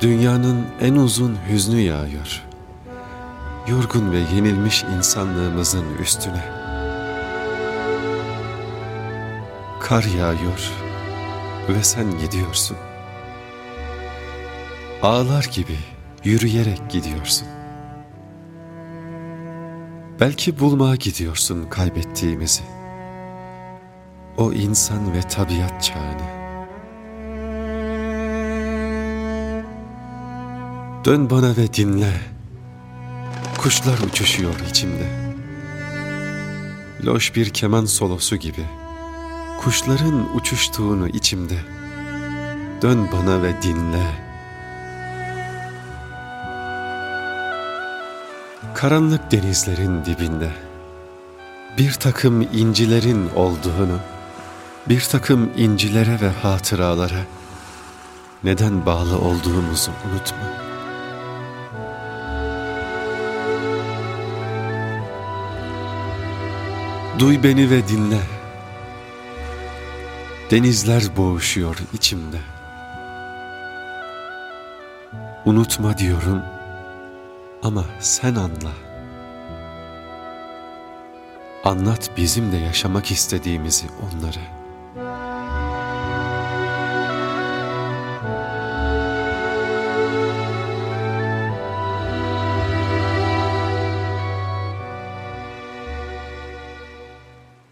Dünyanın en uzun hüznü yağıyor. Yorgun ve yenilmiş insanlığımızın üstüne. Kar yağıyor ve sen gidiyorsun. Ağlar gibi yürüyerek gidiyorsun. Belki bulmaya gidiyorsun kaybettiğimizi. O insan ve tabiat çağını. Dön bana ve dinle. Kuşlar uçuşuyor içimde. Loş bir keman solosu gibi. Kuşların uçuştuğunu içimde. Dön bana ve dinle. Karanlık denizlerin dibinde. Bir takım incilerin olduğunu, bir takım incilere ve hatıralara neden bağlı olduğumuzu unutma.'' Duy beni ve dinle. Denizler boğuşuyor içimde. Unutma diyorum ama sen anla. Anlat bizim de yaşamak istediğimizi onlara.